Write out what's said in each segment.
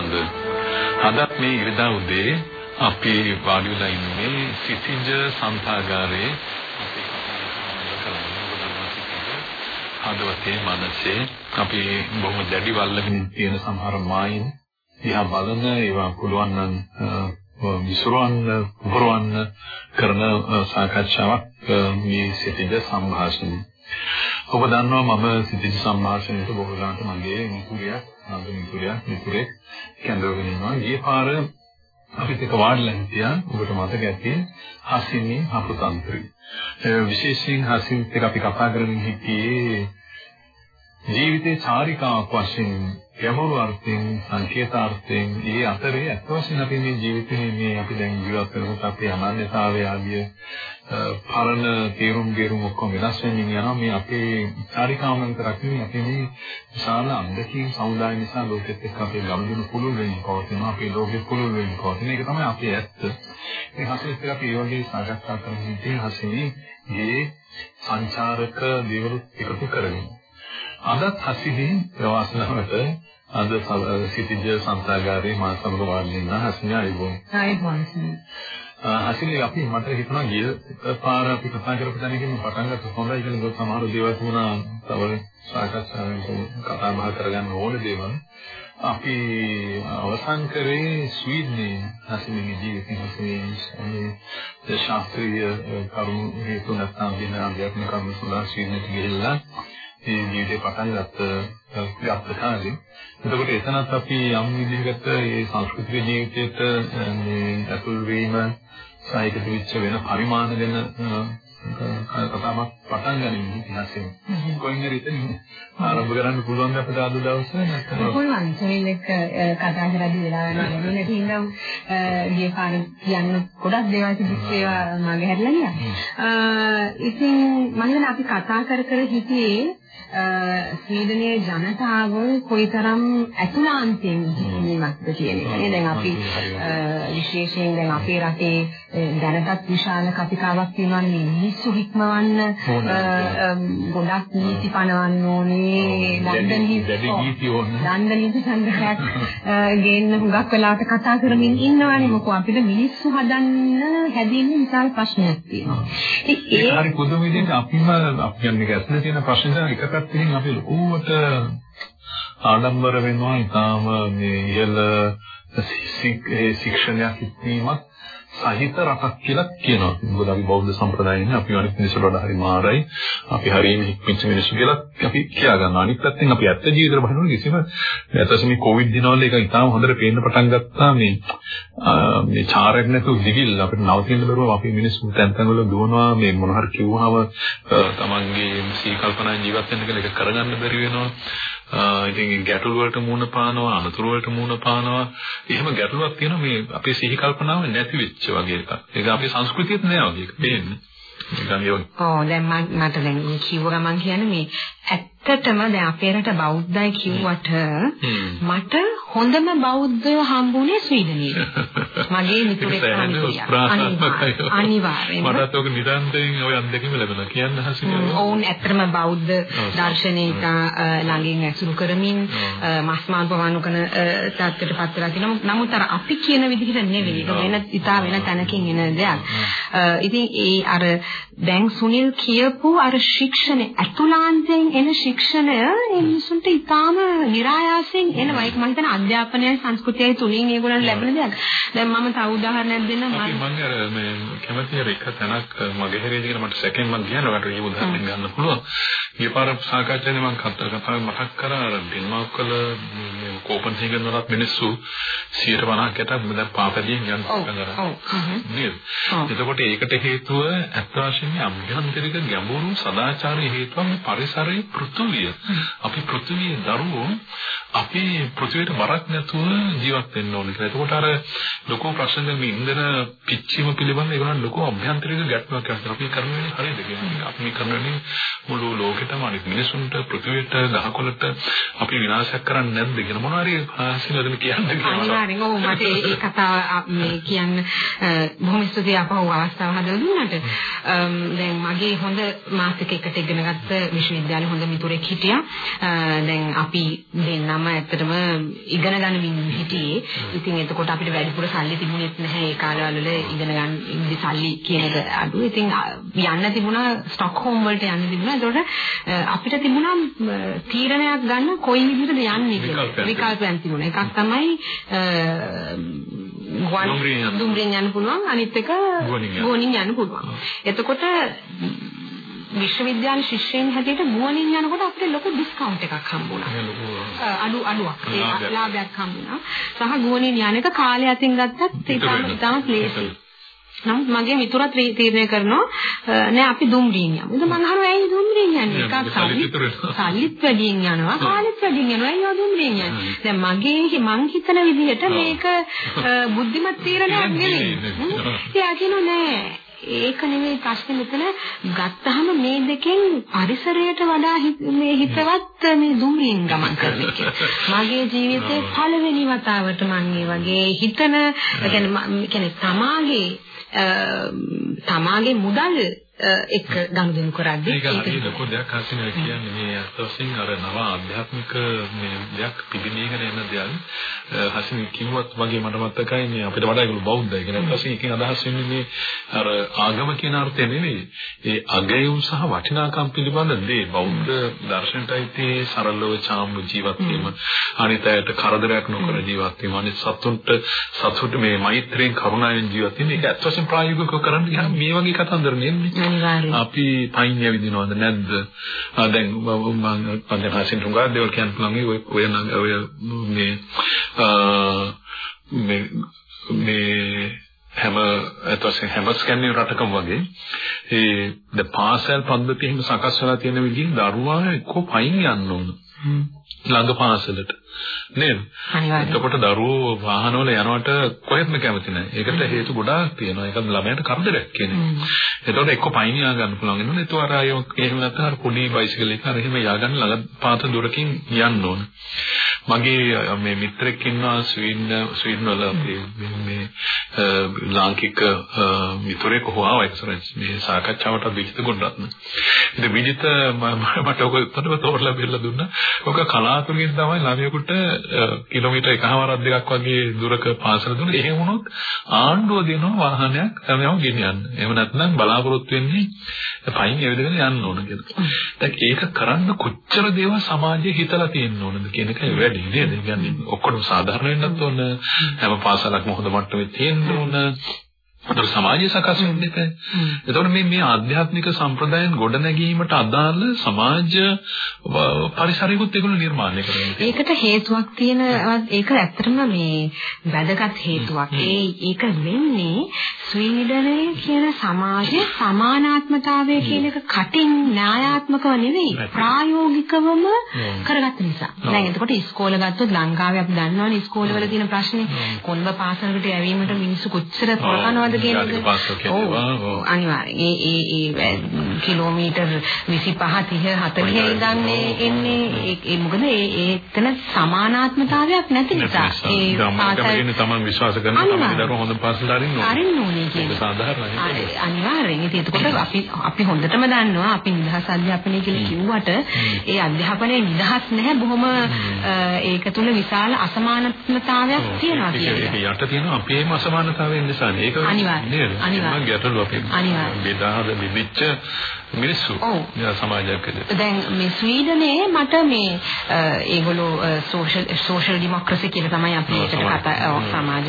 ප්‍රචන්ද අදත් මේ ඉරිදා උදේ අපි වාඩි වෙලා ඉන්නේ සිසිජ සන්තාගාරයේ හදවතේ මනසේ අපි බොහොම දැඩි වල්ලකින් තියෙන සමහර මායින් දිහා බලන ඒවා පුළුවන් නම් විසුරවන්න පුරවන්න කරන සාකච්ඡාවක් මේ සිටිද සංഭാෂණය. ඔබ දන්නවා මම සිටිද සංഭാෂණයට බොහෝ දාන්ට මගේ මිතුරියක් නන්ද මිතුරියක් මිතුරේ කැඳවගෙන ඉන්නවා. ඊයේ පාර අපිත් එක වාඩිලා හිටියා. ඔබට මතක ඇති හසිනි හපුතන්ත්‍රි. විශේෂයෙන් හසිනිත් එක්ක අපි කතා කරමින් හිටියේ ජීවිතේ චාරිකාවක් වශයෙන් ගැඹුරු අර්ථයෙන් සංකේතාර්ථයෙන් ඒ අතරේ අත් වශයෙන් අපි මේ ජීවිතේ මේ අපි දැන් ජීවත් වෙනකොට අපේ අනන්‍යතාවය ආදිය පරණ තේරුම් ගේරුම් ඔක්කොම වෙනස් වෙමින් යනවා. මේ අපේ චාරිකාව විතරක් නෙවෙයි අපේ මේ විශාල අන්දකීම් සමුදාය නිසා ලෝකෙත් එක්ක අපේ ගනුදෙනු පුළුල් වෙමින් පවතිනවා. අපේ ලෝකෙ පුළුල් වෙමින් පවතින එක තමයි අපේ ඇත්ත. මේ හසෙත් අපි ඒ වගේ සාකච්ඡා කරමින් ඉන්නේ හසෙනේ මේ සංචාරක දේවලුත් එකතු කරගෙන අදත් හසිනේ ප්‍රවාසනාවට අද සිටිජ සංසාගාරේ මා සමග වාඩි වෙන හසිනේ ආයිබෝන්. ආයිබෝන්. හසිනේ අපි මට හිතුණා ගිය පාර අපි කතා කරපු තැනකින් පටන් ගත්ත හොඳයි කියලා ගොස් සමහර දේවල් වුණා තව සාකච්ඡාවෙන් කතා බහ කරගන්න ඕන දේවල්. අපි අවසන් කරේ ස්වීඩනයේ හසිනේ ජීවිතය හසිනේ ශාස්ත්‍රීය කරුණු හේතු නැත්නම් දින අධ්‍යාත්මික කරුණු සඳහා ස්වීඩනයට ගිහිල්ලා ඒ ජීවිතේ පටන් ගත්ත ගත්ත කාලේ. එතකොට එතනත් අපි යම් විදිහකට මේ සංස්කෘතික ජීවිතයට මේ අතුල් වීම සාහිත්‍ය විච්ච වෙන පරිමාණ දෙන කතාවක් පටන් ගනිමු ඉතිහාසයෙන්. කොයින් හරි ඉතින් ආරම්භ කරන්න පුළුවන් අපිට අද දවසේ? නැත්නම් පුළුවන්. සෙල් එක කතා කරද්දී වෙලාව නැගෙන්නේ තියෙනම් ගිය පාර කියන්න ගොඩක් දේවල් තිබිච්ච ඒවා මගේ හැදලා ගියා. ඉතින් මම අපි කතා කර කර හිටියේ ස්වීඩනයේ ජනතාව කොයිතරම් ඇතුළාන්තයෙන් ජීවත්ද කියන එක. දැන් අපි විශේෂයෙන් දැන් අපේ රටේ දැනටත් විශාල කතිකාවක් තියෙනවා. මිනිස්සු හික්මවන්න ගොඩක් නීති පනවන්න ඕනේ. දණ්ඩ නීති සංග්‍රහයක් ගේන්න හුඟක් වෙලාවට කතා කරමින් ඉන්නවානේ. මොකෝ අපිට මිනිස්සු හදන්න හැදෙන්නේ විශාල ප්‍රශ්නයක් තියෙනවා. ඒක හරි පුදුම විදිහට අපිම අපි කියන්නේ ඇතුලේ තියෙන ප්‍රශ්න එක පැත්තකින් අපි ලොකුවට ආඩම්බර වෙනවා ඊටාම මේ ඉහළ ශික්ෂණයක් ඉක්මීමක් සහිත රටක් කියලා කියනවා. මොකද අපි බෞද්ධ සම්ප්‍රදායෙන්නේ අපි අනිත් මිනිස්සුන්ට වඩා හරි මාරයි. අපි හරියම හික්මිච්ච මිනිස්සු කියලා අපි කියා ගන්නවා. අනිත් පැත්තෙන් අපි ඇත්ත ජීවිතේ බලනකොට කිසිම නැතස මේ කොවිඩ් දිනවල ඒක ඉතාම හොඳට පේන්න පටන් ගත්තා මේ මේ චාරයක් නැතුව දිවිල් අපිට නවතින්න බැරුව අපි මිනිස්සු තැන් තැන් වල දුවනවා මේ මොන හරි කිව්වහම තමන්ගේ සී කල්පනා ජීවත් වෙන්න කියලා ඒක කරගන්න බැරි වෙනවා. ඉතින් ගැටළු වලට මුහුණ පානවා අනතුරු වලට මුහුණ පානවා. එහෙම ගැටලුවක් තියෙනවා මේ අපේ සිහි කල්පනාව නැති වෙච්ච වගේ එකක්. ඒක අපේ සංස්කෘතියෙත් නෑ වගේ එක පේන්නේ. ඔව් දැන් මට දැන් කිව්ව ගමන් කියන්නේ මේ ඇත්තටම දැන් අපේ රට බෞද්ධයි කිව්වට මට හොඳම බෞද්ධයෝ හම්බුනේ ස්වීඩනයේ. මගේ මිතුරෙක් අනිවාර්යයෙන්ම. මටත් ඔක නිරන්තරයෙන් ඔය අත්දැකීම ලැබෙනවා කියන්න හසිනවා. ඔවුන් ඇත්තටම බෞද්ධ දර්ශනයක ළඟින් ඇසුරු කරමින් මස් මාංශ පවණු කරන තත්ත්වයට පත් වෙලා තිනවා. නමුත් අර අපි කියන විදිහට නෙවෙයි. ඒක වෙන ඉතා වෙන තැනකින් එන දෙයක්. ඉතින් ඒ අර දැන් සුනිල් කියපු අර ශික්ෂණ ඇතුළාන්තයෙන් එන ශික්ෂණය මිනිසුන්ට ඉතාම નિરાයාසයෙන් එනවා. ඒක මම හිතන්නේ අධ්‍යාපනයයි සංස්කෘතියයි තුලින් ඒගොල්ලන් ලැබෙන දෙයක්. දැන් මම තව උදාහරණයක් දෙන්නම්. මම අර මේ කැමති එක තැනක් මගේ හැරෙදි කියලා මට සැකෙන් මම කියනවා වට ඒ උදාහරණයක් ගන්න පුළුවන්. ඊපාර සාකච්ඡාවේ මම කතා මතක් කරා අර ඩෙන්මාර්ක් වල මේ කෝපන්හේගන් වලත් මිනිස්සු 150කට දැන් පාපදියෙන් යන කරා. නේද? එතකොට ඒකට හේතුව ඇත්ත වශයෙන්ම අභ්‍යන්තරික ගැඹුරු සදාචාරයේ හේතුව මේ පරිසරයේ පෘථුවිය. අපි පෘථුවියේ දරුවෝ අපි පෘථුවියට බරක් නැතුව ජීවත් වෙන්න ඕනේ කියලා. එතකොට අර ලොකු ප්‍රශ්න මේ ඉන්ධන පිච්චීම පිළිබඳ ඒගොල්ලන් ලොකු අභ්‍යන්තරික ගැටලුවක් කරනවා. අපි කරන්නේ හරියද කියන්නේ. අපි කරන්නේ මුළු ලෝකෙ අපිටම අනිත් මිනිසුන්ට පෘථිවියට ගහකොළට අපි විනාශයක් කරන්නේ නැද්ද කියලා මොනවා හරි ආසිනවදම කියන්නේ අනිවාර්යෙන් ඔව් මට ඒ කතාව මේ කියන්න බොහොම ස්තුතියි අපහු අවස්ථාව හදලා දුන්නට දැන් මගේ හොඳ මාසික එකට ඉගෙන ගත්ත විශ්වවිද්‍යාලේ හොඳ මිතුරෙක් හිටියා දැන් අපි දෙන්නම ඇත්තටම ඉගෙන ගන්නමින් හිටියේ. ඉතින් එතකොට අපිට වැඩිපුර සල්ලි තිබුණෙත් නැහැ. ඒ කාලවල ඉගෙන ගන්න ඉන්දි සල්ලි කියන එක අඩු. ඉතින් යන්න තිබුණා ස්ටොක්හෝම් වලට යන්න තිබුණා. ඒතකොට අපිට තිබුණා තීරණයක් ගන්න කොයි විදිහටද යන්නේ කියලා. විකල්පයන් තිබුණා. එකක් තමයි ගුවන් දුම්රියෙන් යන්න පුළුවන්. අනිත් එක ගුවනින් යන්න. පුළුවන්. එතකොට විශ්වවිද්‍යාල ශිෂ්‍යයන් හැටියට ගුවනින් යනකොට අපිට ලොකු ඩිස්කවුන්ට් එකක් හම්බුණා. අඩු අඩුවක් ලාභයක් හම්බුණා. සහ ගුවනින් යන එක කාලය අතින් ගත්තත් ඒකම ඉතාම ලේසියි. නමුත් මගේ මිතුරා තීරණය කරනවා නෑ අපි දුම්රියෙන් යමු. ඉතින් මම අහනවා ඇයි දුම්රියෙන් යන්නේ? එකක් සල්ලිත් වැඩියෙන් යනවා, කාලෙත් වැඩියෙන් යනවා. ඇයි දුම්රියෙන් යන්නේ? දැන් මගේ මං හිතන විදිහට මේක බුද්ධිමත් තීරණයක් නෙවෙයි. එයා කියනවා නෑ ඒක නෙවෙයි ප්‍රශ්නේ මෙතන ගත්තාම මේ දෙකෙන් පරිසරයට වඩා මේ හිතවත් මේ දුම්රියෙන් ගමන් කරන එක. මගේ ජීවිතේ පළවෙනි වතාවට මම මේ වගේ හිතන කියන්නේ තමාගේ තමාගේ මුදල් එක්ක ගනුදෙනු කරද්දී ඒක හරිය ලොකු දෙයක්. හසින කියන්නේ මේ අත්වසින් අර නව ආධ්‍යාත්මික මේ දෙයක් පිළිමීගෙන එන දෙයක්. හසින කිව්වත් වගේ මට මතකයි මේ අපිට වඩා ඒගොල්ලෝ බෞද්ධයි කියන අත්වසින් එකෙන් අදහස් වෙන්නේ මේ අර ආගම කියන අර්ථය නෙවෙයි. ඒ අගයුම් සහ වටිනාකම් පිළිබඳ දේ. බෞද්ධ දර්ශනයටයි තේ සරලව චාම්බ ජීවත් වීම. අනිත් අයට කරදරයක් නොකර ජීවත් වීම. අනිත් සතුන්ට සතුට මේ මෛත්‍රියෙන් කරුණාවෙන් ජීවත් වීම. ඒක අත්වසින් ප්‍රායෝගිකව කරන්න ගියාම මේ වගේ කතන්දර නෙන්නේ අනිවාර්යයෙන්. අපි පයින් යවිදිනවද නැද්ද? දැන් මම මම හසින් තුඟා දේවල් කියන්න පුළුවන් ඔය ඔය මේ මේ මේ හැම අතවසේ හැම ස්කැන්නිය රටකම වගේ ඒ ද පාසල් පද්ධතිය හිම සකස් වෙලා තියෙන විදිහින් දරුවා එක්ක පයින් යන්න ඕන. ළඟ පාසලට. නේද? එතකොට දරුවෝ වාහනවල යනවට කොහෙත්ම කැමති නැහැ. ඒකට හේතු ගොඩාක් තියෙනවා. ඒක ළමයට කරදරයක් කියන්නේ. එතකොට එක්ක පයින් යා ගන්න පුළුවන් වෙනවා. ඒතෝ අර අය එහෙම නැත්නම් අර පොඩි බයිසිකල් එක අර එහෙම යා ගන්න ළඟ පාත දුරකින් යන්න ඕන. මගේ මේ මිත්‍රෙක් ඉන්නවා ස්වීඩන් ස්වීඩන් වල මේ ලාංකික මිතුරෙක් හොවා එක්සරන්ස් මේ සාකච්ඡාවට විජිත ගුණරත්න. ඉතින් විජිත මට ඔක උත්තරව තෝරලා බෙල්ල දුන්නා. ඔක කලාතුරකින් තමයි ළමයෙකුට කිලෝමීටර් එකහමාරක් දෙකක් වගේ දුරක පාසල දුන්න. එහෙම වුණොත් ආණ්ඩුව දෙනවා වාහනයක් ළමයව ගෙනියන්න. එහෙම නැත්නම් බලාපොරොත්තු වෙන්නේ පයින් එවිදගෙන යන්න ඕන කියලා. දැන් ඒක කරන්න කොච්චර දේවල් සමාජයේ හිතලා තියෙන්න ඕනද කියන එකයි වැඩි නේද? ඒ කියන්නේ ඔක්කොම සාධාරණ වෙන්නත් ඕන. හැම පාසලක්ම හොඳ මට්ටමේ තියෙන්න ඕන. ඒතර සමාජය සකස් වෙන්න එපා. ඒතකොට මේ මේ ආධ්‍යාත්මික සම්ප්‍රදායන් ගොඩ නැගීමට අදාළ සමාජ පරිසරයකුත් ඒගොල්ලෝ නිර්මාණය කරනවා. ඒකට හේතුවක් තියෙන ඒක ඇත්තටම මේ වැදගත් හේතුවක්. ඒ ඒක වෙන්නේ ස්වීඩනයේ කියන සමාජයේ සමානාත්මතාවය කියන එක කටින් න්‍යායාත්මකව නෙවෙයි ප්‍රායෝගිකවම කරගත්ත නිසා. දැන් එතකොට ඉස්කෝල ගත්තොත් ලංකාවේ අපි දන්නවනේ ඉස්කෝලවල තියෙන ප්‍රශ්නේ කොන්ද පාසලකට යැවීමට මිනිස්සු කොච්චර පොරකනවද කියන එක. අනිවාර්යෙන්. ඒ ඒ ඒ කිලෝමීටර් 25 30 40 ඉඳන් එන්නේ ඒ මොකද ඒ ඒතන සමානාත්මතාවයක් නැති නිසා. ඒ පාසල් තමයි විශ්වාස කරන තමයි දරුවෝ හොඳ පාසලට අරින්න ඕනේ. අරින්න ඕනේ කියන්නේ. සාධාරණයි. අනිවාර්යෙන්. ඉතින් එතකොට අපි අපි හොඳටම දන්නවා අපි නිදහස් අධ්‍යාපනය කියලා කිව්වට ඒ අධ්‍යාපනයේ නිදහස් නැහැ බොහොම ඒක තුල විශාල අසමානතාවයක් තියෙනවා කියන්නේ. ඒක යට තියෙන අපේම අසමානතාවයෙන් නිසා ඒක අනිවාර්යයෙන්. අනිවාර්යයෙන්. ගැටලුව අපේ. බෙදාහද විවිච්ච මිනිස්සු. සමාජයක් විදිහට. දැන් මේ ස්වීඩනයේ මට මේ ඒගොල්ලෝ සෝෂල් සෝෂල් ඩෙමොක්‍රසි කියලා තමයි අපි ඒකට කතා සමාජ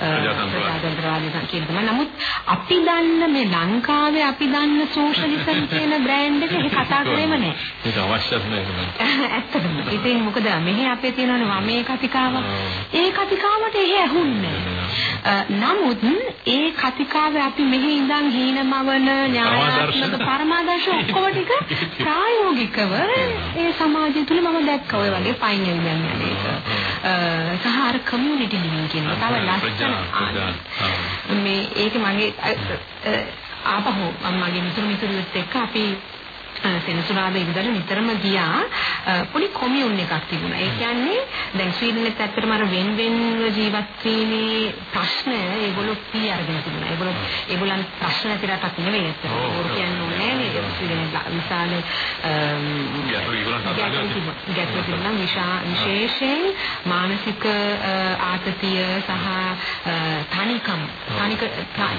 ප්‍රජාතන්ත්‍රවාදී කියන තමයි. නමුත් අපි දන්න මේ ලංකාවේ අපි දන්න සෝෂලිසම් කියන බ්‍රෑන්ඩ් එක ඒක කතා කරේම නැහැ. ඒක අවශ්‍යත් නැහැ. ඇත්තටම. ඉතින් මොකද මෙහි අපේ තියෙනවනේ වමේ කතිකාව. ඒ කතිකාවට එහෙ ඇහුන්නේ නමුත් ඒ කතිකාවේ අපි මෙහි ඉඳන් හීනමවන න්‍යායාත්මක පරමාදර්ශ ඔක්කොම ටික ප්‍රායෝගිකව ඒ සමාජය තුල මම දැක්ක. ඔය වගේ පයින් යන එක. සහ අර කමියුනිටි ලිවිං කියන තව ලස්සන මේ ඒක මගේ ආපහු මගේ මිතුරු මිතුරියත් එක්ක අපි සෙනසුරාදා ඉඳලා නිතරම ගියා පොඩි කොමියුන් එකක් තිබුණා. ඒ කියන්නේ දැන් ස්වීඩනෙත් ඇත්තටම අර වෙන වෙන්ව ජීවත් වීමේ ප්‍රශ්න ඒගොල්ලෝ පී අරගෙන තිබුණා. ඒගොල්ලෝ ඒගොල්ලන් ප්‍රශ්න නැති රටක් නෙවෙයි ඇත්තටම. ඕක කියන්නේ නෑ නේද? ස්වීඩනේ විශාල ගැටලු තිබුණා. විශේෂයෙන් මානසික ආතතිය සහ තනිකම තනික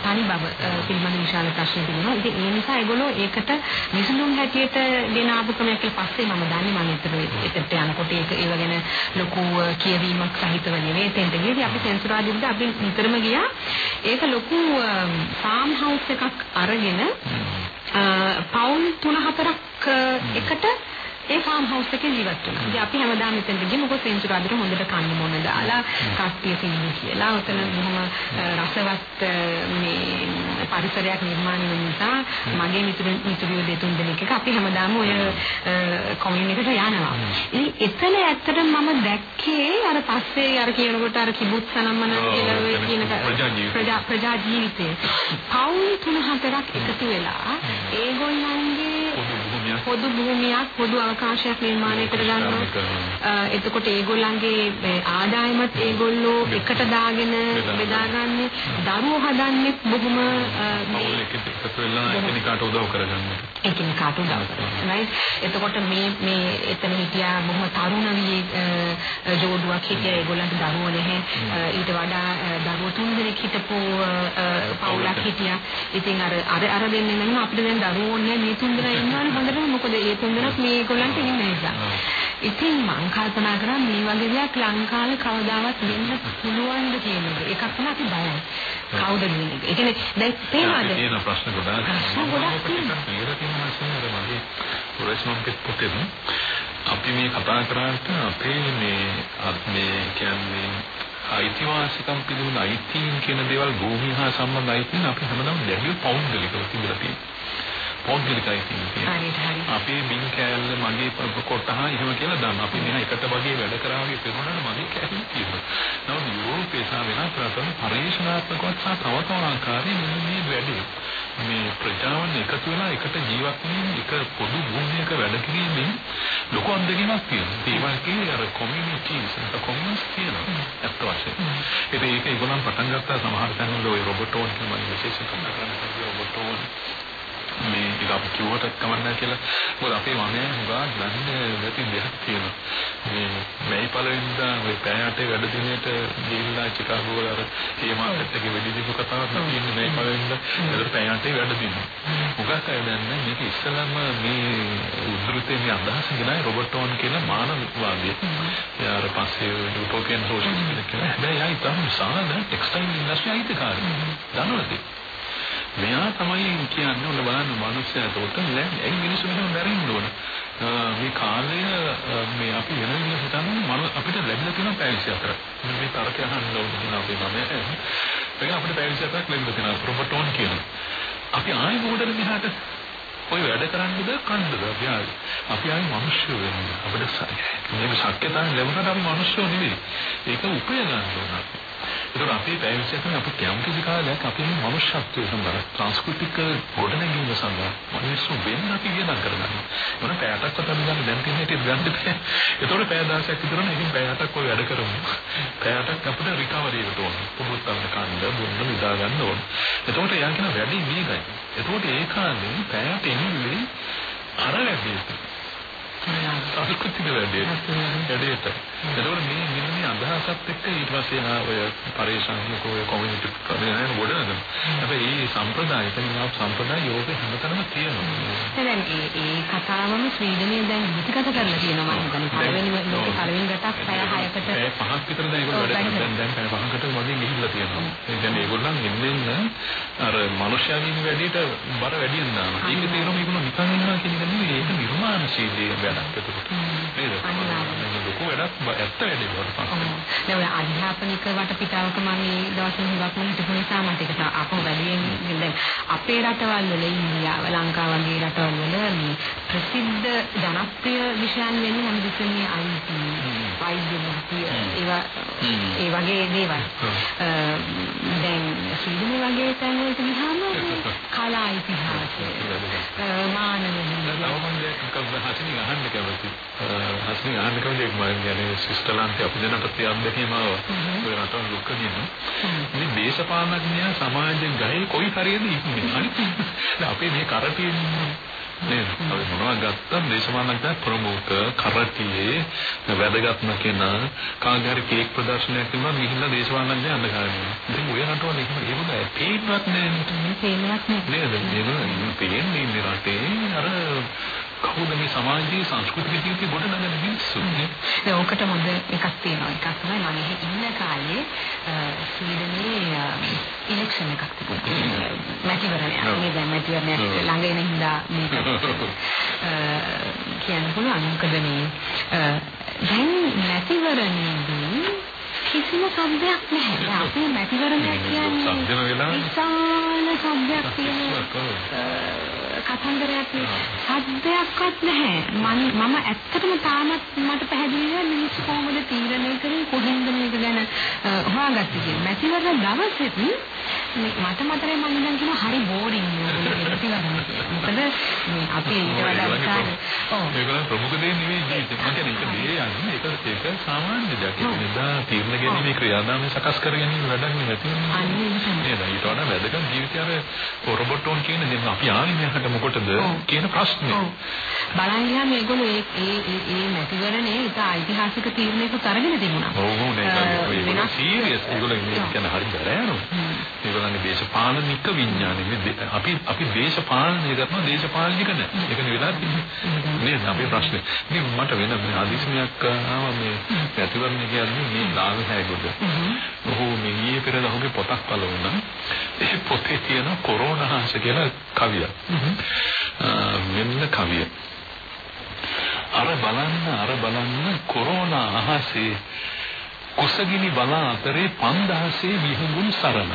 තනි බව පිළිබඳ විශාල ප්‍රශ්න තිබුණා. ඉතින් ඒ නිසා ඒගොල්ලෝ ඒකට විසඳුම් හැටියට ගෙන ආපු ක්‍රමයක් පස්සේ මම දන්නේ මම එතන එතනට යනකොට ඒක ඒව ගැන ලොකු කියවීමක් සහිතව නෙවෙයි. තෙන්ට ගියදී අපි සෙන්සුරාදින්ද අපි නිතරම ගියා. ඒක ලොකු um, ෆාම් හවුස් එකක් අරගෙන uh, පවුල් 3-4ක් uh, එකට ඒ ෆාම් හවුස් එකේ ජීවත් වුණා. ඉතින් අපි හැමදාම මෙතනට ගිහින් මොකද සෙන්චුරාදට හොඳට කන්න මොන දාලා කට්ටිය සින්දු කියලා. උතන බොහොම රසවත් මේ පරිසරයක් නිර්මාණය වෙන නිසා මගේ මිතුරු මිතුරියෝ දෙතුන් දෙනෙක් එක අපි හැමදාම ඔය කොමියුනිටි එකට යනවා. ඉතින් එතන ඇත්තටම මම දැක්කේ අර පස්සේ අර කියනකොට අර කිබුත් සනම්මන කියලා ඔය කියන ප්‍රජා ජීවිතේ. පවුල් තුන හතරක් එකතු වෙලා ඒගොල්ලන්ගේ පොදු භූමියක් පොදු අවකාශයක් නිර්මාණය කරගන්නවා. එතකොට ඒගොල්ලන්ගේ ආදායමත් ඒගොල්ලෝ එකට දාගෙන බෙදාගන්නේ දරුවෝ හදන්නේ බොහොම මේ වෙලා එකිනෙකාට උදව් කරගන්න. එකිනෙකාට උදව් right? එතකොට මේ මේ එතන හිටියා බොහොම තරුණ වී ජෝඩුවක් හිටියා ඒගොල්ලන්ට දරුවෝ නැහැ. ඊට වඩා දරුවෝ තුන් දෙනෙක් හිටපු පවුලක් හිටියා. ඉතින් අර අර අර දෙන්නේ නම් අපිට දැන් දරුවෝ නැහැ මේ තුන් දෙනා ඉන්නවනේ හොඳටම මොකද ඒ තුන් දෙනාත් මේගොල්ලන්ට ඉන්න නිසා. ඉතින් මං කල්පනා කරා මේ වගේ දෙයක් ලංකාවේ කවදාවත් වෙන්න පුළුවන්ද කියන එක. ඒකක් තමයි අපි බයයි. කවුද කියන්නේ? ඒ කියන්නේ දැන් පේනවද? තියෙන ප්‍රශ්න ගොඩාක්. ප්‍රශ්න ගොඩාක් තියෙනවා. අපි මේ කතා කරාට අපේ මේ මේ කියන්නේ අයිතිවාසිකම් පිළිබඳ අයිතීන් කියන දේවල් භූමිය හා සම්බන්ධ අයිතීන් අපි හැමදාම දැඩිව පෞද්ගලිකව තිබුණා තියෙනවා. පෞද්ගලිකයි තියෙන්නේ. අපේ මින් කෑල්ල මගේ කොටහ එහෙම කියලා දාන්න. අපි මෙහා එකට වගේ වැඩ කරා වගේ පෙරුණාට මගේ කෑල්ල තියෙනවා. නමුත් යුරෝපයේ සහ වෙනත් රටවල පරිශනාත්මකවත් සහ ආකාරයෙන් මේ වැඩේ මේ ප්‍රජාවන් එකතු වෙලා එකට ජීවත් වෙන එක පොදු භූමියක වැඩ කිරීමෙන් ලොකු අත්දැකීමක් තියෙනවා. ඒ වගේ අර කොමියුනිටිස් අර කොමියුනිස් තියෙනවා. අත් වශයෙන්. ඒක ඒක ඒගොල්ලන් පටන් ගත්තා සමහර තැන්වල ඔය රොබෝටෝන් කියන විශේෂ කරන රොබෝටෝන් මේ ඒක අපි කිව්වට කමන්නේ කියලා. මොකද අපේ මමයා හුඟා දන්නේ නැති දෙයක් තියෙනවා. මේ මේ පළවෙනිදා ඔය පෑයටේ වැඩ දිනේට ගිහිල්ලා චිකාගෝ වල අර හේමාකට් එකේ වෙඩි දීපු කතාවක් තියෙන්නේ මේ පළවෙනිදා ඒකට පෑයටේ වැඩ දිනවා හුඟක් අය දන්නේ මේක ඉස්සලම මේ උද්දෘතයේ මේ අදහස ගෙනයි රොබර්ටෝන් කියන මානවවාදී. යාර පස්සේ යුටෝපියන් සෝෂලිස්ට් කියලා. හැබැයි ආයි තමයි සාන ටෙක්ස්ටයිල් ඉන්ඩස්ට්‍රි අයිතිකාරය දන්නවද? මෙයා තමයි කියන්නේ ඔන්න බලන්න මිනිස්සයාට උට නෑ ඒ මිනිස්සු මෙහෙම මැරෙන්න ඕන. මේ කාලය මේ අපි වෙන විදිහට හිතන්නේ අපිට ලැබිලා තියෙන පැය 24. මේ තරක අහන්න ඕන කියන අපේ මම ඒක අපිට පැය 24ක් ලැබිලා තියෙනවා ප්‍රොපටෝන් කියන. අපි ආයෙ මොකටද මෙහාට ඔය වැඩ කරන්නද කන්නද අපි ආවේ. අපි ආවේ මිනිස්සු වෙන්නේ. අපිට මේ ශක්්‍යතාවය ලැබුණාට අපි මිනිස්සු නෙවෙයි. ඒක උපය ගන්න ඕන. ඒතකොට අපේ පැවිද්දෙන් අපි කැමති කාලයක් අපි මේ මනුෂ්‍යත්වයේ සම්බන්ධ සංස්කෘතික ගොඩනැගීම සඳහා මිනිස්සු වෙන්න අපි ඉගෙන ගන්නවා. මොන පැයටක් අතර ගන්න දැන් තියෙන හිටිය ගන්න බෑ. ඒතකොට පැය 16ක් විතර නම් ඉතින් පැයටක් ඔය වැඩ කරමු. පැයටක් අපිට රිකවරි එකට ඕන. පොමුත් ගන්න කන්න බොන්න නිදා ගන්න ඕන. ඒතකොට යා කියන වැඩි මේකයි. ඒතකොට ඒ කාලේ පැයට එන්නේ අර වැඩි සංස්කෘතික වැඩේ වැඩේට. ඒකෝර මේ මෙන්න මේ අදහසත් එක්ක ඊට පස්සේ ආ ඔය පරිශාන්තික ඔය කොමියුනිටි ප්‍රදේශන ගොඩනගන. හැබැයි මේ සම්ප්‍රදාය කියන්නේ සම්ප්‍රදාය යෝගේ හැමතැනම තියෙනවා. දැන් ඒ ඒ කතාවම ස්වීඩනයේ දැන් විතිගත කරලා තියෙනවා මම හිතන්නේ. පළවෙනිම ලෝකේ පළවෙනි රටක් පැය 6කට පැය 5ක් විතර දැන් ඒගොල්ලෝ වැඩ කරනවා. දැන් පැය 5කට වගේ ගිහිල්ලා තියෙනවා. ඒ කියන්නේ ඒගොල්ලන් අර මනුෂ්‍යයන්ගේ වැඩේට බර වැඩියෙන් දානවා. ඒක තේරුම ඒගොල්ලෝ නිකන් ඉන්නවා කියන එක නෙවෙයි ඒක නිර්මාණශීලී වැඩක් එතකොට. නේද? වැඩක් ඇත්ත වැඩේ පත් වෙනවා. දැන් අධ්‍යාපනික වටපිටාවක මම මේ දවස්වල හුඟක්ම හිටපු නිසා මට ඒක අපෝ වැඩියෙන් දැන් අපේ රටවල් වල ඉන්දියාව ලංකාව වගේ රටවල් වල මේ ප්‍රසිද්ධ ජනප්‍රිය විෂයන් වෙන්නේ හැමදෙස්සම මේ IT වෛද්‍ය වෘත්තිය ඒවා ඒ වගේ දේවල්. දැන් ස්වීඩන් වගේ තැන් වලට ගියාම කලා ඉතිහාසය මානව විද්‍යාව මොකක්ද හසිනින් අහන්න කැමති. හසිනින් අහන්න කැමති මම කියන්නේ ශිෂ්ටලාන්තේ අපි දැනට තියම්දකීම ඔය රටවල් ලොක්කගෙන මේ දේශපාලනඥයා සමාජයෙන් ගහේ කොයි හරියද ඉන්නේ. අපේ මේ කරටියෙන් නේද? අපි මොනවා ගත්තත් දේශපාලනඥයා ප්‍රමුඛ කරටියේ වැදගත්ම කෙනා කාගේ හරි කේක් ප්‍රදර්ශනයක් තිබුණා ගිහිල්ලා දේශපාලනඥයා අඬ ගන්නවා. ඉතින් ඔය රටවල එහෙම ඒක පේන්නවත් නෑ. පේන්නවත් නෑ. නේද? මේක පේන්නේ ඉන්නේ රටේ අර කවුද මේ සමාජයේ සංස්කෘතික ජීවිතේ ගොඩනගන මිනිස්සු නේ? ඒ ඔකට හොඳ එකක් තියෙනවා. එකක් තමයි මම ඉන්න කාලේ ස්වීඩනයේ ඉලෙක්ෂන් එකක් තිබුණා. මැතිවරණයක්. මේ දැන් මැතිවරණයක් ළඟ එන හින්දා මේක කියන්න පුළුවන්. මොකද මේ දැන් මැතිවරණයේදී කිසිම શબ્දයක් නැහැ. අපේ මැතිවරණයක් කියන්නේ විශාල શબ્දයක් තියෙන කතන්දරයක් සද්දයක්වත් නැහැ. මම ඇත්තටම තාමත් මට පැහැදිලිව මිනිස්සු කොහොමද තීරණය කරන්නේ කොහෙන්ද මේක ගැන හොයාගත්තේ කියලා. මැතිවරණ දවසෙත් මට මතරේ මම ඉඳන් කියන හරි බෝරින් මොකද මේ අපි ඊට වඩා විකාර ඔව්. ඒකල ප්‍රමුඛ දේ නෙවෙයි ජීවිතේ. මම කියන්නේ ඒක දේ යන්නේ ඒක ඒක සාමාන්‍ය දෙයක්. ඒක නේද තීරණ ගැනීම ක්‍රියාදාමය සකස් කර ගැනීම වැඩක් නෙවෙයි. නේද? ඊට වඩා වැදගත් ජීවිතය රොබොට්ටෝන් කියන දේ අපි ආවේ මෙහාට මොකටද කියන ප්‍රශ්නේ බලන් ගියාම මේගොල්ලෝ ඒ ඒ ඒ මැතිවරණේ ඒක ඓතිහාසික තීරණයකට අරගෙන තිබුණා. ඔව් ඔව් නේද සීරියස් ඒගොල්ලෝ කියන්නේ හරි බැලෑනවා ඒගොල්ලන්ගේ දේශපාලනික විඥානය අපි අපි දේශපාලනය කරනවා දේශපාලනික නෑ. ඒක නෙවෙලා තියෙන්නේ. නේද අපේ ප්‍රශ්නේ. ඉතින් මට වෙන මේ ආදිස්මයක් ආව මේ ප්‍රතිවර්ණ කියන්නේ මේ දාන හැගොඩ ඔහු මේ ඊයේ පෙර දහුගේ පොතක් පළ වුණා ඒ පොතේ තියෙන කොරෝනාහස කියලා කවියක් මෙන්න කවිය. අර බලන්න අර බලන්න කොරෝනා අහසේ කුසගිනි බලා අතරේ 5000 විහඟුන් සරණ.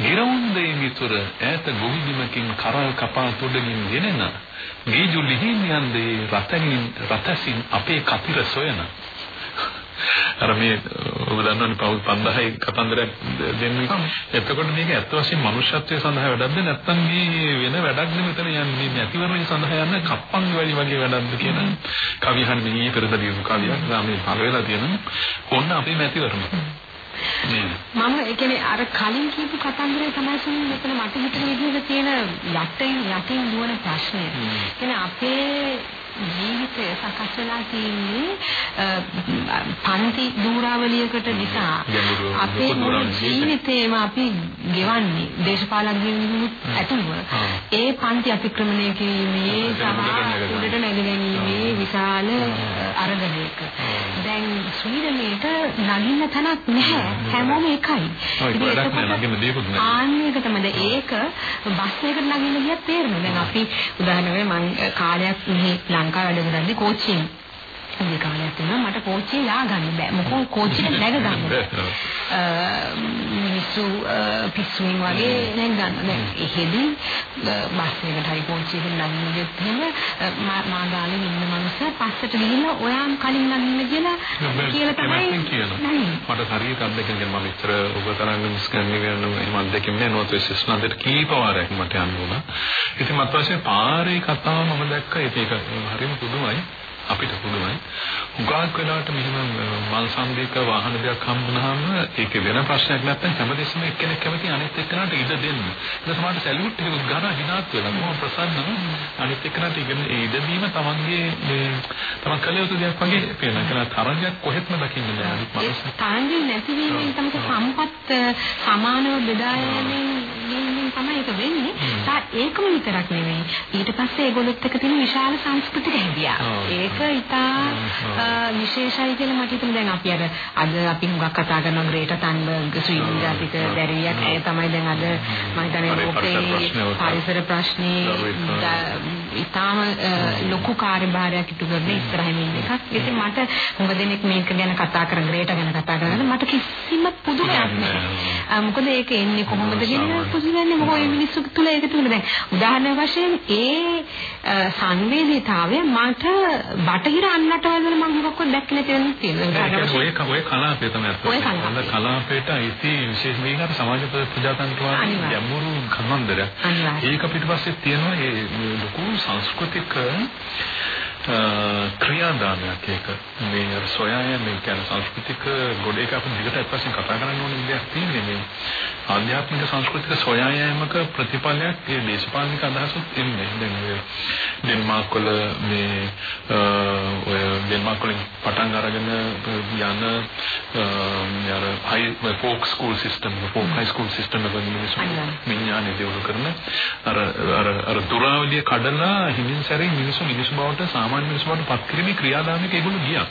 ගිරවුන්දේ මිතුර ඈත ගොවිබිමකින් කරල් කපා තුඩමින් ගෙනෙන. ගීජු ලිහින් යන්නේ රතනින් රතසින් අපේ කතිර සොයන අර මේ ඔබ දන්නවනේ පවුල් 5000යි කතන්දරයක් දෙන්නේ. එතකොට මේක ඇත්ත වශයෙන්ම මනුෂ්‍යත්වයේ සඳහා වැඩක්ද නැත්නම් මේ වෙන වැඩක්ද මෙතන යන්නේ මේ ඇතිවරණය සඳහා යන කප්පන් වැලි වගේ වැඩක්ද කියන කවියහන් මේ පෙරද ලියපු කවියක් මේ පළ වෙලා තියෙන. ඔන්න අපේ ඇතිවරණය. මම ඒ කියන්නේ අර කලින් කියපු කතන්දරේ තමයි සුනිල් මෙතන මට හිතෙන විදිහට තියෙන යටින් යටින් දුවන ප්‍රශ්නය. කියන්නේ අපේ ජීවිතය සකස් වෙලා තියෙන්නේ පන්ති දූරාවලියකට නිසා. අපේ මුළු ජීවිතේම අපි ගෙවන්නේ දේශපාලඥයින් ඇතුළු ඒ පන්ති අතික්‍රමණය කිරීමේ සහ උඩට නැගෙනීමේ විශාල අරගලයක. දැන් ස්වීඩනයේට නගින්න තැනක් නැහැ. හැමෝම එකයි. ආන්නේක තමයි. ඒක බස් එකකට නගින්න ගියත් තේරෙනවා. දැන් අපි උදාහරණයක් මම කාලයක් මෙහි ලංකාව වැඩ කරන්නේ කෝච්චියෙන්. ඒ කාලයක් තියෙනවා මට කෝච්චිය යා ගන්න බෑ. මොකෝ කෝච්චියට නැග ගන්න. මිනිස්සු පිස්සුවෙන් වගේ නැග ගන්න. දැන් එහෙදී බස් එකකට හරි කෝච්චියකට නගින්නත් එහෙම මා ගාලේ ඉන්න මනුස්සයා පස්සට ගිහිල්ලා ඔයාම කලින් නගින්න කියලා කියලා තමයි. මට හරියට අත්දැකීම් ගැන මම විතර ඔබ තරංග ස්කැන්ඩිනේවියන් එහෙම අත්දැකීම් නෑ නොත් විශ්ලන්තයට කීප වාරයක් මට වුණා. ඉතින් මත් වශයෙන් පාරේ කතාව මම දැක්කා ඒක හරිම පුදුමයි. අපිට පුළුවන් හුඟක් වෙලාවට මෙහෙම මල් සම්දේක වාහන දෙයක් හම්බුනහම ඒක වෙන ප්‍රශ්නයක් නැත්නම් හැමදෙස්සම එක්කෙනෙක් කැමති අනිත් එක්කනට ඉඩ දෙන්න. ඒක සමහරට සැලියුට් එකක් ගන්න හිනාත් වෙලා මොහොම ප්‍රසන්නව අනිත් එක්කනට ඉගෙන ඒ ඉඩ දීම තමන්ගේ මේ තමන් කළ යුතු දෙයක් වගේ පේනවා. ඒක තරංගයක් කොහෙත්ම දකින්න බෑ අනිත් මනුස්ස. තරංගයෙන් නැතිවීමෙන් තමයි සම්පත් සමානව බෙදා ගැනීමෙන් තමයි ඒක වෙන්නේ. ඒකම විතරක් නෙවෙයි. ඊට පස්සේ ඒගොල්ලොත් එක්ක තියෙන විශාල සංස්කෘතික හැදියාව. ඒක ඉතා විශේෂයි කියලා මට හිතෙනවා. දැන් අපි අර අද අපි හුඟක් කතා කරන ග්‍රේටා තන්බර්ග් ස්වීඩන් ජාතික දැරියක්. ඇය තමයි දැන් අද මම හිතන්නේ ලෝකේ පරිසර ප්‍රශ්නේ ඉතාම ලොකු කාර්යභාරයක් ඉටු කරන ඉස්සරහින් ඉන්න එකක්. ඉතින් මට හුඟ දෙනෙක් මේක ගැන කතා කරන ග්‍රේට ගැන කතා කරනකොට මට කිසිම පුදුමයක් නෑ. මොකද ඒක එන්නේ කොහොමද කියන පුදුම වෙන්නේ මොකෝ මේ මිනිස්සු තුල ඒක තුල දැන් උදාහරණ වශයෙන් ඒ සංවේදීතාවය මට බටහිර අන්නටවල වල මම මොකක්වත් දැක්කේ නැති වෙන තියෙනවා. ඔය ඔය කලාපය තමයි අත්දැකීම. ඔය කලාපයට අයිති විශේෂ මේකට සමාජ ප්‍රජාතන්ත්‍රවාදී ගැඹුරු කමන්දරයක්. ඒක පිටිපස්සේ තියෙනවා ඒ ලොකු සංස්කෘතික ක්‍රියාදාමයක් ඒක. මේ සොයාය මේ කියන සංස්කෘතික ගොඩේක අපි දිගට අත්පසින් කතා කරන්න ඕනේ දෙයක් තියෙන්නේ මේ ආධ්‍යාත්මික සංස්කෘතික සොයායමක ප්‍රතිඵලයක් ඒ දේශපාලනික අදහසත් එන්නේ. දැන් ඔය ඩෙන්මාර්ක් වල මේ ඔය ඩෙන්මාර්ක් වලින් පටන් අරගෙන යන යාර high folk school system folk high school system එක මිනිස්සු විඥානය දියුණු කරන අර අර අර දුරාවලිය කඩලා හිමින් සැරේ මිනිස්සු මිනිස්සු බවට සාමාන්‍ය මිනිස්සු බවට පත් කිරීමේ ක්‍රියාදාමයක ඒගොල්ලෝ ගියා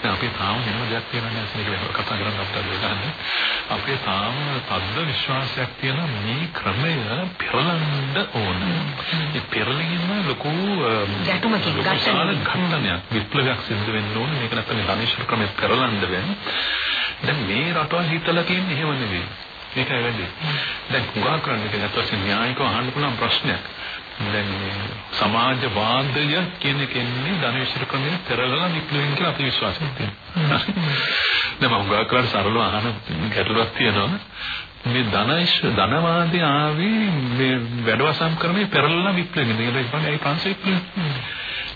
දැන් අපි තාම වෙන දෙයක් තියෙනවා මේක කතා කරන්න අපිට ගන්න. අපේ තාම තද්ද විශ්වාසයක් තියෙන මේ ක්‍රමය පෙරලන්න ඕන. ඒ පෙරලීම ලොකු ගැටුමකින් ගන්නයක් විප්ලවයක් සිද්ධ වෙන්න ඕන. මේක නැත්නම් ධනේශ්වර ක්‍රමය පෙරලන්න බෑ. දැන් මේ රටවල් හිතලා තියෙන්නේ එහෙම නෙවෙයි. මේකයි වැඩි. දැන් කුගා කරන්නේ නැත්නම් න්‍යායිකව අහන්න පුළුවන් ප්‍රශ්නයක්. දැන් සමාජවාදය කියන කෙන්නේ ධනේශ්වර ක්‍රමයේ පෙරලලා විප්ලවයෙන් කියලා අපි විශ්වාසයක් තියෙනවා. දැන් මම ගාකලා සරලව අහන ගැටලුවක් තියෙනවා. මේ ධනේශ්වර ධනවාදී ආවේ මේ වැඩවසම් ක්‍රමයේ පෙරලලා විප්ලවයෙන්. ඒක තමයි ඒ ප්‍රංශ විප්ලවය.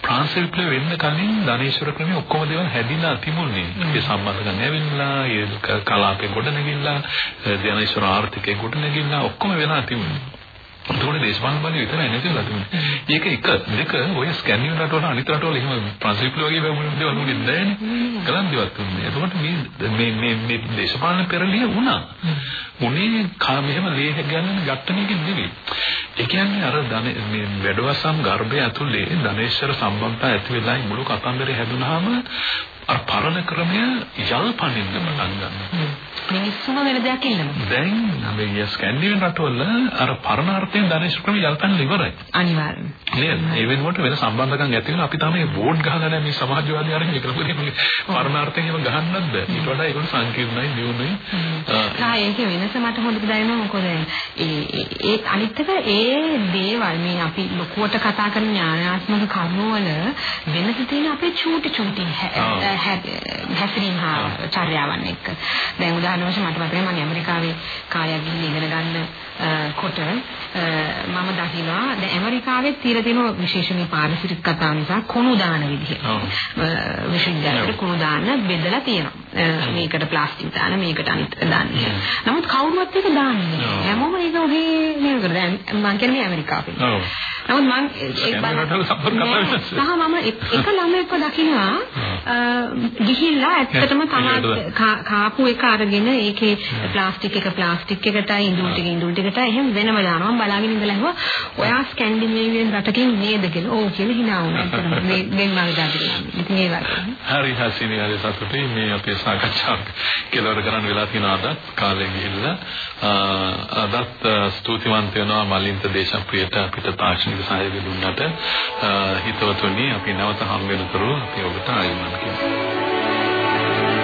ප්‍රංශ විප්ලවය වෙන්න කලින් ධනේශ්වර ක්‍රමයේ ඔක්කොම දේවල් හැදිලා තිබුණේ. ඒ සම්බන්ධකම් නැවෙන්නලා, ඒ කලාපේ ගොඩ නැගිලා, ධනේශ්වර ආර්ථිකේ ගොඩ නැගිලා ඔක්කොම වෙලා තිබුණේ. ඒකෝනේ දේශපාලන බලය විතරයි නැතිවලා තිබුණේ. ඒක එක දෙක ඔය ස්කැන්ඩිනේව් රටවල අනිත් රටවල එහෙම ප්‍රංශවිප්ලව වගේ දේවල් නුනේ නැහැනේ. ගලන් දේවල් තුන්නේ. එතකොට මේ මේ මේ මේ දේශපාලන පෙරලිය වුණා. උනේ කා මෙහෙම ලේහ ගන්න ගැටණයකින් නෙවෙයි. ඒ කියන්නේ අර මේ වැඩවසම් ගර්භය ඇතුලේ ධනේශ්වර සම්බන්ධතා ඇති වෙලා මුළු කතන්දරේ හැදුනහම අර පරණ ක්‍රමය යල්පනින්න පටන් ගන්නවා. මිනිස්සුම වෙන දෙයක් ඉල්ලනවා. දැන් මේ ස්කැන්ඩිනේවියන් රටවල අර පරණ අර්ථයෙන් ධනේශ ක්‍රමය යල්පන්න ඉවරයි. අනිවාර්යයෙන්. නේද? ඒ වෙනුවට වෙන සම්බන්ධකම් ඇති වෙන අපි තමයි වෝට් ගහලා මේ සමාජවාදී අරගෙන ඒක නෙමෙයි. පරණ අර්ථයෙන් එහෙම ගහන්නත් බෑ. ඊට වඩා ඒක සංකීර්ණයි, දියුණුයි. ආ ඒකේ වෙනස මට හොඳට දැනෙනවා මොකද ඒ ඒ අනිත් එක ඒ දේවල් මේ අපි ලොකුවට කතා කරන ඥානාත්මක කරුණු වල වෙනස තියෙන අපේ චූටි චූටි හැසිරීම හා චර්යාවන් එක්ක. දැන් උදාහරණ වශයෙන් මට මතකයි මම ඇමරිකාවේ කාලයක් ගිහින් ඉගෙන ගන්න කොට මම දකිනවා දැන් ඇමරිකාවේ තියලා තියෙන විශේෂම පාරිසරික කතාව නිසා කුණු දාන විදිහ. විශ්වවිද්‍යාලවල කුණු දාන බෙදලා තියෙනවා. මේකට ප්ලාස්ටික් දාන මේකට අනිත් දාන්න. නමුත් කවුරුවත් ඒක දාන්නේ නැහැ. හැමෝම ඒක ඔහේ නේද. දැන් මම කියන්නේ ඇමරිකාවේ. නමුත් මම ඒක බලන්න සහ මම එක ළමයෙක්ව දකිනවා ගිහිල්ලා ඇත්තටම තමයි කාපු එක අරගෙන ඒකේ ප්ලාස්ටික් එක ප්ලාස්ටික් එකටයි ඉඳුල් ටික ඉඳුල් ටිකටයි. එහෙම වෙනම දානවා. බලාගෙන ඉඳලා ඇහුවා ඔයා ස්කැන්ඩිනේවියන් රටකින් නේද? කියලා. ඕ කියලා hina වුණා. මේ ගෙන්මාගේ දාගෙන ඉතින් ඒ වගේ. හරි හසිනි හරි සතුටුයි. මේ අපේ සාකච්ඡාවක් කෙලවර කරන්න වෙලා තියෙන අද කාලේ ගිහිල්ලා. අදත් ස්තුතිවන්ත වෙනවා මලින්ත දේශප්‍රියට අපිට තාක්ෂණික සහයෝගය දුන්නට. හිතවතුනි අපි නැවත හම් වෙනතුරු අපි ඔබට ආයුබෝවන් කියනවා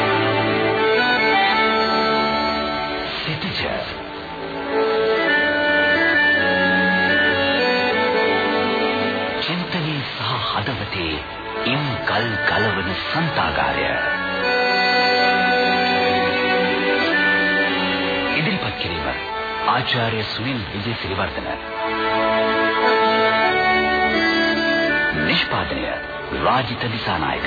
චින්තනයේ සහ හදවතේ ඉම් කල් කලවන සන්තාගාරය ඉදිරිපත් කිරීම ආචාර්ය සුනිල් විජේසිරිවර්ධන නිෂ්පාදනය රාජිත දිසානායක